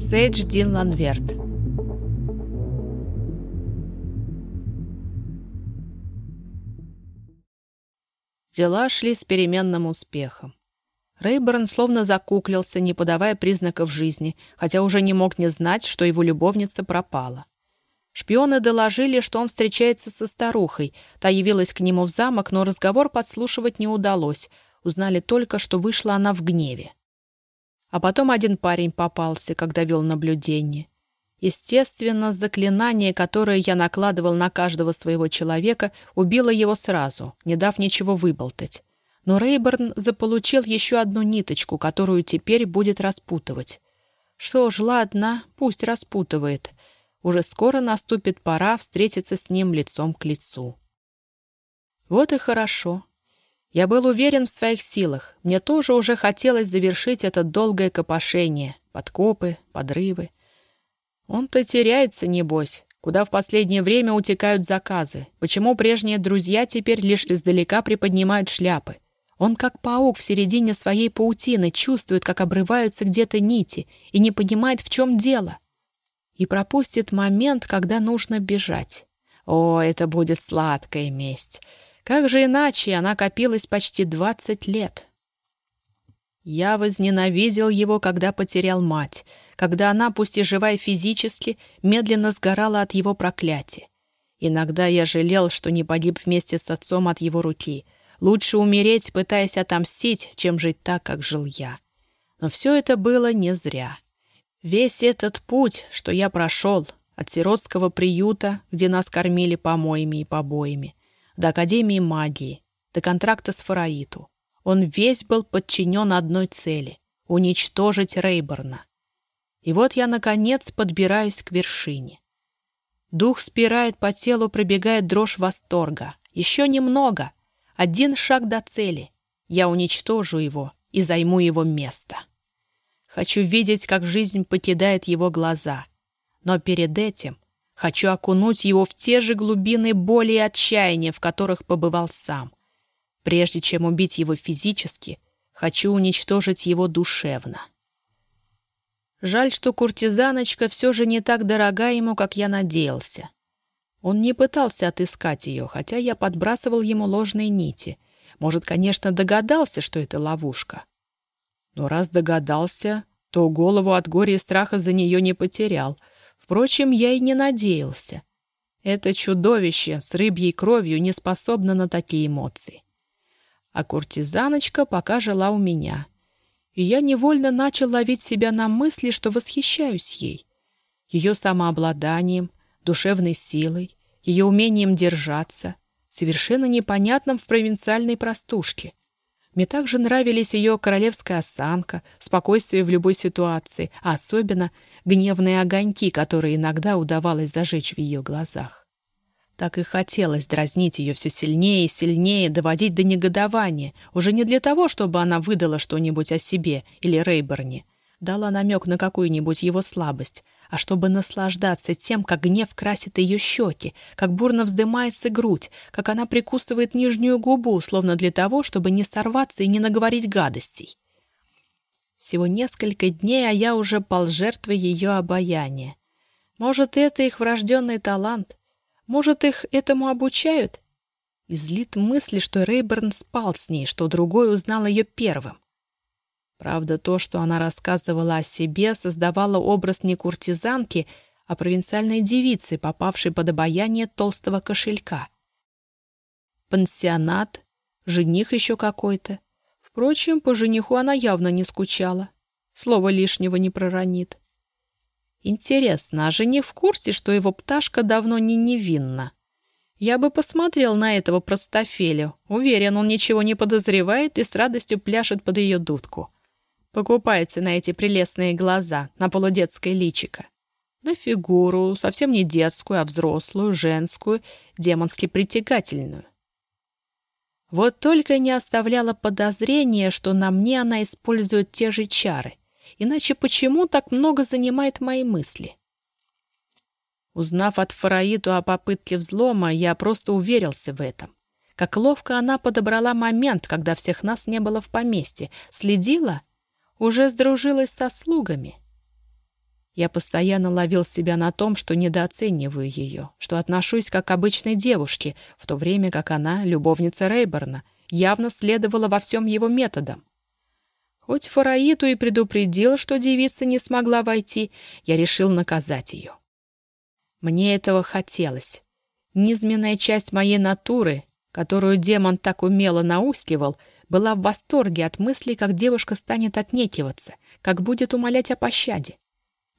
Сейдж Дин Ланверт Дела шли с переменным успехом. Рейберн словно закуклился, не подавая признаков жизни, хотя уже не мог не знать, что его любовница пропала. Шпионы доложили, что он встречается со старухой. Та явилась к нему в замок, но разговор подслушивать не удалось. Узнали только, что вышла она в гневе. А потом один парень попался, когда вел наблюдение. Естественно, заклинание, которое я накладывал на каждого своего человека, убило его сразу, не дав ничего выболтать. Но Рейберн заполучил еще одну ниточку, которую теперь будет распутывать. Что ж, ладно, пусть распутывает. Уже скоро наступит пора встретиться с ним лицом к лицу. Вот и хорошо. Я был уверен в своих силах. Мне тоже уже хотелось завершить это долгое копошение. Подкопы, подрывы. Он-то теряется, небось. Куда в последнее время утекают заказы? Почему прежние друзья теперь лишь издалека приподнимают шляпы? Он как паук в середине своей паутины чувствует, как обрываются где-то нити, и не понимает, в чем дело. И пропустит момент, когда нужно бежать. О, это будет сладкая месть. Как же иначе она копилась почти двадцать лет? Я возненавидел его, когда потерял мать, когда она, пусть и живая физически, медленно сгорала от его проклятия. Иногда я жалел, что не погиб вместе с отцом от его руки. Лучше умереть, пытаясь отомстить, чем жить так, как жил я. Но все это было не зря. Весь этот путь, что я прошел, от сиротского приюта, где нас кормили помоями и побоями, до Академии магии, до контракта с Фараиту. Он весь был подчинен одной цели — уничтожить Рейборна. И вот я, наконец, подбираюсь к вершине. Дух спирает по телу, пробегает дрожь восторга. Еще немного. Один шаг до цели. Я уничтожу его и займу его место. Хочу видеть, как жизнь покидает его глаза. Но перед этим Хочу окунуть его в те же глубины боли и отчаяния, в которых побывал сам. Прежде чем убить его физически, хочу уничтожить его душевно. Жаль, что куртизаночка все же не так дорога ему, как я надеялся. Он не пытался отыскать ее, хотя я подбрасывал ему ложные нити. Может, конечно, догадался, что это ловушка. Но раз догадался, то голову от горя и страха за нее не потерял — Впрочем, я и не надеялся. Это чудовище с рыбьей кровью не способно на такие эмоции. А куртизаночка пока жила у меня. И я невольно начал ловить себя на мысли, что восхищаюсь ей. Ее самообладанием, душевной силой, ее умением держаться, совершенно непонятным в провинциальной простушке. Мне также нравились ее королевская осанка, спокойствие в любой ситуации, а особенно гневные огоньки, которые иногда удавалось зажечь в ее глазах. Так и хотелось дразнить ее все сильнее и сильнее, доводить до негодования, уже не для того, чтобы она выдала что-нибудь о себе или Рейберне, дала намек на какую-нибудь его слабость, а чтобы наслаждаться тем, как гнев красит ее щеки, как бурно вздымается грудь, как она прикусывает нижнюю губу, словно для того, чтобы не сорваться и не наговорить гадостей. Всего несколько дней, а я уже пал жертвой ее обаяния. Может, это их врожденный талант? Может, их этому обучают? Излит мысли, что Рейберн спал с ней, что другой узнал ее первым. Правда, то, что она рассказывала о себе, создавало образ не куртизанки, а провинциальной девицы, попавшей под обаяние толстого кошелька. Пансионат, жених еще какой-то. Впрочем, по жениху она явно не скучала. Слова лишнего не проронит. Интересно, а жених в курсе, что его пташка давно не невинна? Я бы посмотрел на этого простофелю. Уверен, он ничего не подозревает и с радостью пляшет под ее дудку. Покупается на эти прелестные глаза, на полудетское личико. На фигуру, совсем не детскую, а взрослую, женскую, демонски притягательную. Вот только не оставляло подозрения, что на мне она использует те же чары. Иначе почему так много занимает мои мысли? Узнав от Фараиту о попытке взлома, я просто уверился в этом. Как ловко она подобрала момент, когда всех нас не было в поместье, следила уже сдружилась со слугами. Я постоянно ловил себя на том, что недооцениваю ее, что отношусь как к обычной девушке, в то время как она, любовница Рейберна, явно следовала во всем его методам. Хоть Фараиту и предупредил, что девица не смогла войти, я решил наказать ее. Мне этого хотелось. Низменная часть моей натуры, которую демон так умело наускивал, была в восторге от мысли, как девушка станет отнекиваться, как будет умолять о пощаде.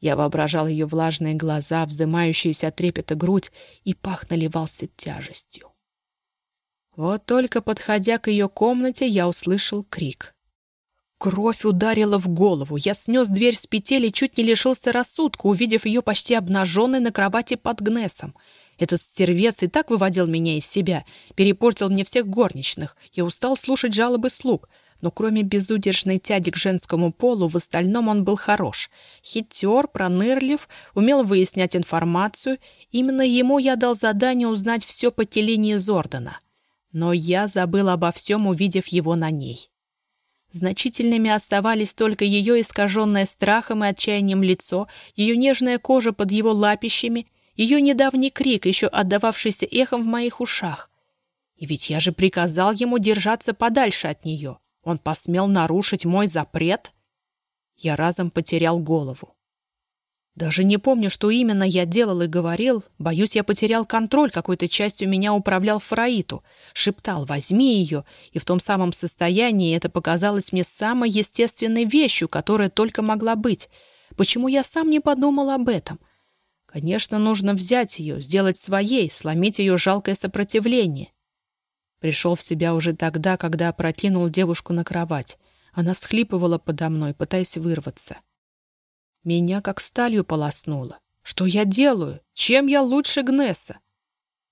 Я воображал ее влажные глаза, вздымающуюся от трепета грудь, и пах наливался тяжестью. Вот только подходя к ее комнате, я услышал крик. Кровь ударила в голову. Я снес дверь с петель и чуть не лишился рассудка, увидев ее почти обнаженной на кровати под Гнесом. Этот стервец и так выводил меня из себя, перепортил мне всех горничных. Я устал слушать жалобы слуг — но кроме безудержной тяги к женскому полу, в остальном он был хорош. Хитер, пронырлив, умел выяснять информацию. Именно ему я дал задание узнать все по телине Зордана. Но я забыл обо всем, увидев его на ней. Значительными оставались только ее искаженное страхом и отчаянием лицо, ее нежная кожа под его лапищами, ее недавний крик, еще отдававшийся эхом в моих ушах. И ведь я же приказал ему держаться подальше от нее. Он посмел нарушить мой запрет? Я разом потерял голову. Даже не помню, что именно я делал и говорил. Боюсь, я потерял контроль, какой-то частью меня управлял Фараиту. Шептал «возьми ее», и в том самом состоянии это показалось мне самой естественной вещью, которая только могла быть. Почему я сам не подумал об этом? Конечно, нужно взять ее, сделать своей, сломить ее жалкое сопротивление. Пришел в себя уже тогда, когда опрокинул девушку на кровать. Она всхлипывала подо мной, пытаясь вырваться. Меня как сталью полоснуло. Что я делаю? Чем я лучше Гнесса?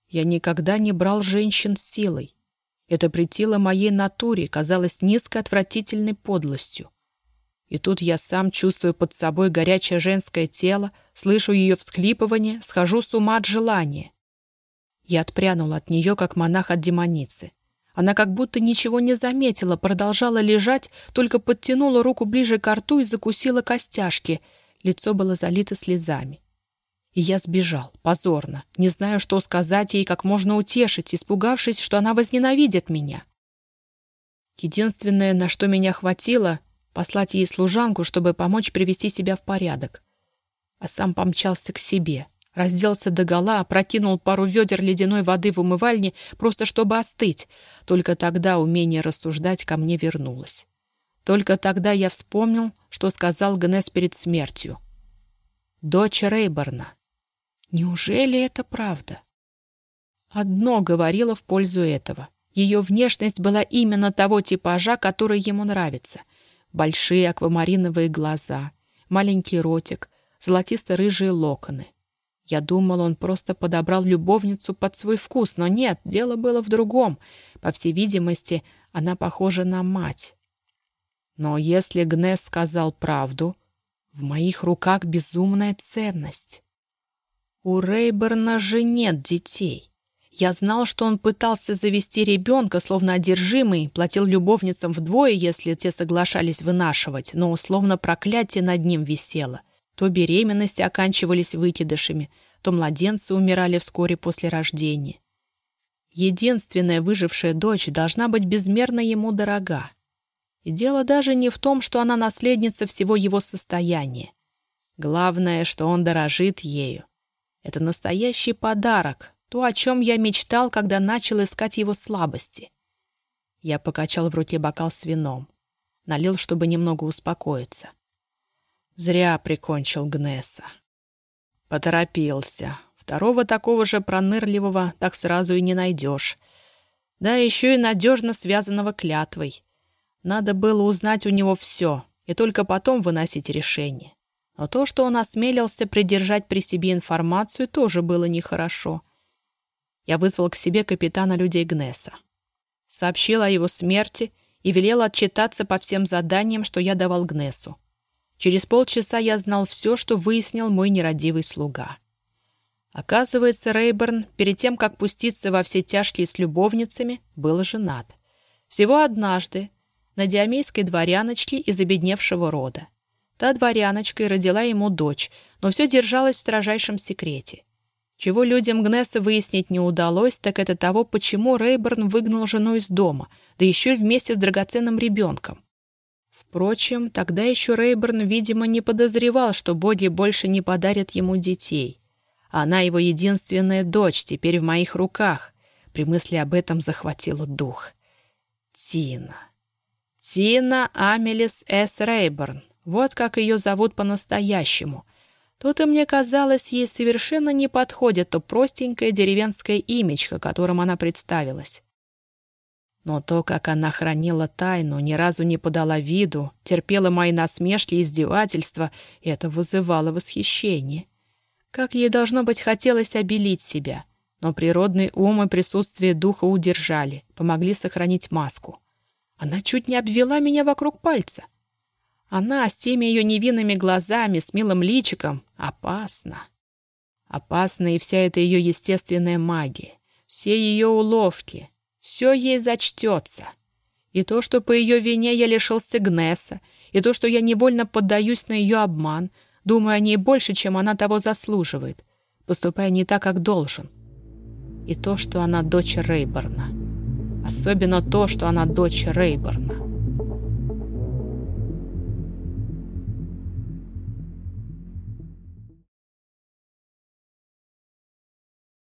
Я никогда не брал женщин силой. Это претило моей натуре, казалось низкой отвратительной подлостью. И тут я сам чувствую под собой горячее женское тело, слышу ее всхлипывание, схожу с ума от желания. Я отпрянул от нее, как монах от демоницы. Она как будто ничего не заметила, продолжала лежать, только подтянула руку ближе к рту и закусила костяшки. Лицо было залито слезами. И я сбежал, позорно, не знаю, что сказать ей, как можно утешить, испугавшись, что она возненавидит меня. Единственное, на что меня хватило, послать ей служанку, чтобы помочь привести себя в порядок. А сам помчался к себе — Разделся догола, опрокинул пару ведер ледяной воды в умывальне, просто чтобы остыть. Только тогда умение рассуждать ко мне вернулось. Только тогда я вспомнил, что сказал Гнес перед смертью. «Дочь Рейборна». Неужели это правда? Одно говорило в пользу этого. Ее внешность была именно того типажа, который ему нравится. Большие аквамариновые глаза, маленький ротик, золотисто-рыжие локоны — я думал, он просто подобрал любовницу под свой вкус, но нет, дело было в другом. По всей видимости, она похожа на мать. Но если Гнес сказал правду, в моих руках безумная ценность. У Рейберна же нет детей. Я знал, что он пытался завести ребенка, словно одержимый, платил любовницам вдвое, если те соглашались вынашивать, но условно проклятие над ним висело. То беременности оканчивались выкидышами, то младенцы умирали вскоре после рождения. Единственная выжившая дочь должна быть безмерно ему дорога. И дело даже не в том, что она наследница всего его состояния. Главное, что он дорожит ею. Это настоящий подарок, то, о чем я мечтал, когда начал искать его слабости. Я покачал в руке бокал с вином. Налил, чтобы немного успокоиться. Зря прикончил Гнесса. Поторопился. Второго такого же пронырливого так сразу и не найдешь. Да еще и надежно связанного клятвой. Надо было узнать у него все, и только потом выносить решение. Но то, что он осмелился придержать при себе информацию, тоже было нехорошо. Я вызвал к себе капитана людей Гнесса. Сообщил о его смерти и велел отчитаться по всем заданиям, что я давал Гнессу. Через полчаса я знал все, что выяснил мой нерадивый слуга. Оказывается, Рейберн, перед тем, как пуститься во все тяжкие с любовницами, был женат. Всего однажды, на диамейской дворяночке из обедневшего рода. Та дворяночка и родила ему дочь, но все держалось в строжайшем секрете. Чего людям Гнесса выяснить не удалось, так это того, почему Рейберн выгнал жену из дома, да еще вместе с драгоценным ребенком. Впрочем, тогда еще Рейберн, видимо, не подозревал, что Боди больше не подарит ему детей. Она его единственная дочь, теперь в моих руках. При мысли об этом захватило дух. Тина. Тина Амелис С. Рейберн. Вот как ее зовут по-настоящему. Тут и мне казалось, ей совершенно не подходит то простенькое деревенское имечко, которым она представилась. Но то, как она хранила тайну, ни разу не подала виду, терпела мои насмешки и издевательства, это вызывало восхищение. Как ей, должно быть, хотелось обелить себя. Но природный ум и присутствие духа удержали, помогли сохранить маску. Она чуть не обвела меня вокруг пальца. Она с теми ее невинными глазами, с милым личиком, опасна. Опасна и вся эта ее естественная магия, все ее уловки. Все ей зачтется. И то, что по ее вине я лишился Гнесса, и то, что я невольно поддаюсь на ее обман, думаю о ней больше, чем она того заслуживает, поступая не так, как должен. И то, что она дочь Рейборна. Особенно то, что она дочь Рейборна.